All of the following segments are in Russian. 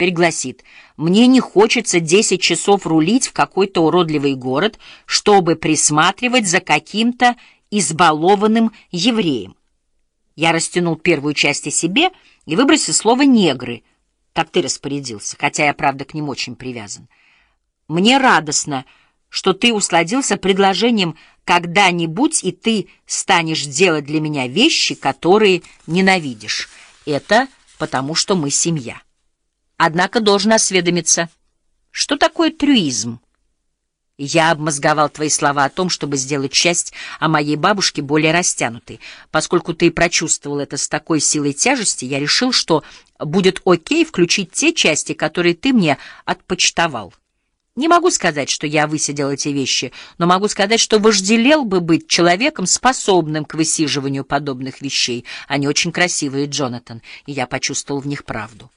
теперь гласит «Мне не хочется десять часов рулить в какой-то уродливый город, чтобы присматривать за каким-то избалованным евреем». Я растянул первую часть о себе и выбросил слово «негры», как ты распорядился, хотя я, правда, к ним очень привязан. Мне радостно, что ты усладился предложением «когда-нибудь, и ты станешь делать для меня вещи, которые ненавидишь». Это потому, что мы семья. Однако должен осведомиться, что такое трюизм? Я обмозговал твои слова о том, чтобы сделать часть о моей бабушке более растянутой. Поскольку ты прочувствовал это с такой силой тяжести, я решил, что будет окей включить те части, которые ты мне отпочтовал. Не могу сказать, что я высидел эти вещи, но могу сказать, что вожделел бы быть человеком, способным к высиживанию подобных вещей. Они очень красивые, Джонатан, и я почувствовал в них правду.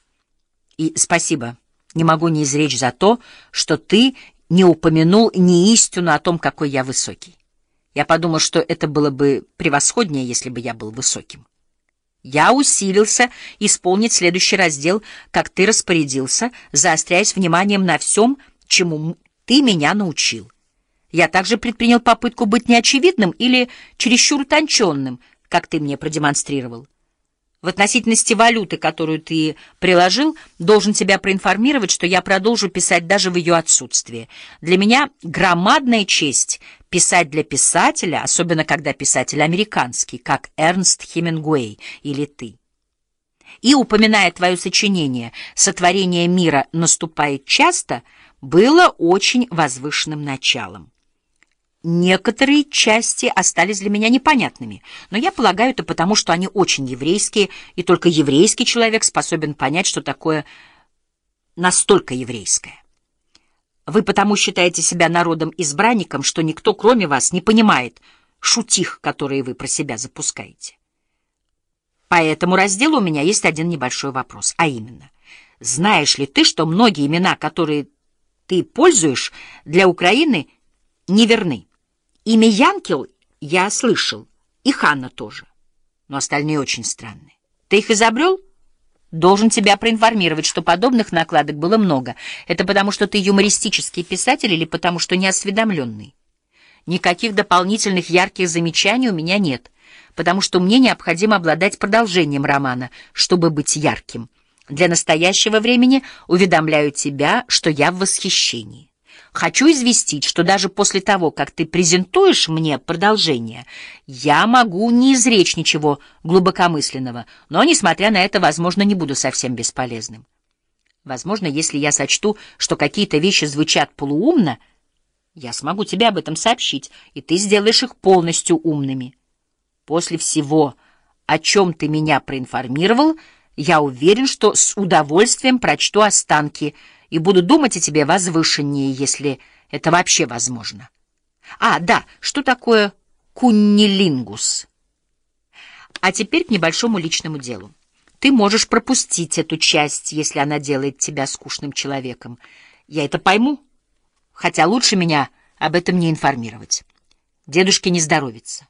И спасибо, не могу не изречь за то, что ты не упомянул ни истину о том, какой я высокий. Я подумал, что это было бы превосходнее, если бы я был высоким. Я усилился исполнить следующий раздел, как ты распорядился, заостряясь вниманием на всем, чему ты меня научил. Я также предпринял попытку быть неочевидным или чересчур утонченным, как ты мне продемонстрировал. В относительности валюты, которую ты приложил, должен тебя проинформировать, что я продолжу писать даже в ее отсутствие. Для меня громадная честь писать для писателя, особенно когда писатель американский, как Эрнст Хемингуэй или ты. И, упоминая твое сочинение «Сотворение мира наступает часто», было очень возвышенным началом. Некоторые части остались для меня непонятными, но я полагаю это потому, что они очень еврейские, и только еврейский человек способен понять, что такое настолько еврейское. Вы потому считаете себя народом-избранником, что никто, кроме вас, не понимает шутих, которые вы про себя запускаете. По этому разделу у меня есть один небольшой вопрос, а именно, знаешь ли ты, что многие имена, которые ты пользуешь для Украины, неверны? Имя Янкел я слышал, и Ханна тоже, но остальные очень странные. Ты их изобрел? Должен тебя проинформировать, что подобных накладок было много. Это потому, что ты юмористический писатель или потому, что неосведомленный? Никаких дополнительных ярких замечаний у меня нет, потому что мне необходимо обладать продолжением романа, чтобы быть ярким. Для настоящего времени уведомляю тебя, что я в восхищении. Хочу известить, что даже после того, как ты презентуешь мне продолжение, я могу не изречь ничего глубокомысленного, но, несмотря на это, возможно, не буду совсем бесполезным. Возможно, если я сочту, что какие-то вещи звучат полуумно, я смогу тебе об этом сообщить, и ты сделаешь их полностью умными. После всего, о чем ты меня проинформировал, я уверен, что с удовольствием прочту останки — и буду думать о тебе возвышеннее, если это вообще возможно. А, да, что такое куннилингус? А теперь к небольшому личному делу. Ты можешь пропустить эту часть, если она делает тебя скучным человеком. Я это пойму, хотя лучше меня об этом не информировать. Дедушке не здоровится.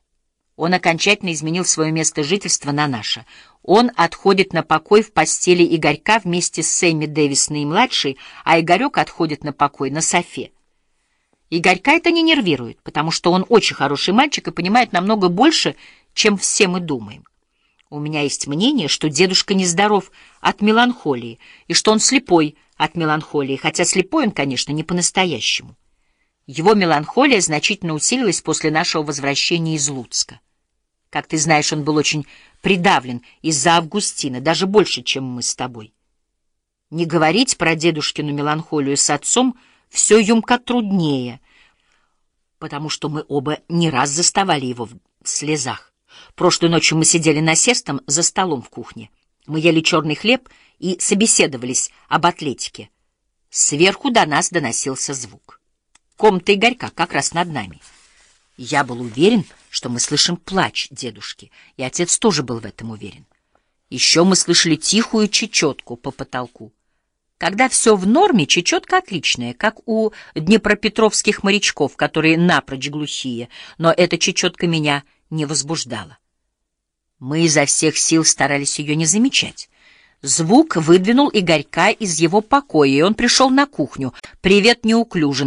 Он окончательно изменил свое место жительства на наше. Он отходит на покой в постели Игорька вместе с Сэмми Дэвис наимладшей, а Игорек отходит на покой на Софе. Игорька это не нервирует, потому что он очень хороший мальчик и понимает намного больше, чем все мы думаем. У меня есть мнение, что дедушка нездоров от меланхолии, и что он слепой от меланхолии, хотя слепой он, конечно, не по-настоящему. Его меланхолия значительно усилилась после нашего возвращения из Луцка. Как ты знаешь, он был очень придавлен из-за Августина, даже больше, чем мы с тобой. Не говорить про дедушкину меланхолию с отцом все юмко труднее, потому что мы оба не раз заставали его в слезах. Прошлой ночью мы сидели насестом за столом в кухне. Мы ели черный хлеб и собеседовались об атлетике. Сверху до нас доносился звук. Комната Игорька как раз над нами. Я был уверен, что мы слышим плач дедушки, и отец тоже был в этом уверен. Еще мы слышали тихую чечетку по потолку. Когда все в норме, чечетка отличная, как у днепропетровских морячков, которые напрочь глухие, но эта чечетка меня не возбуждала. Мы изо всех сил старались ее не замечать. Звук выдвинул Игорька из его покоя, и он пришел на кухню. «Привет, неуклюже!»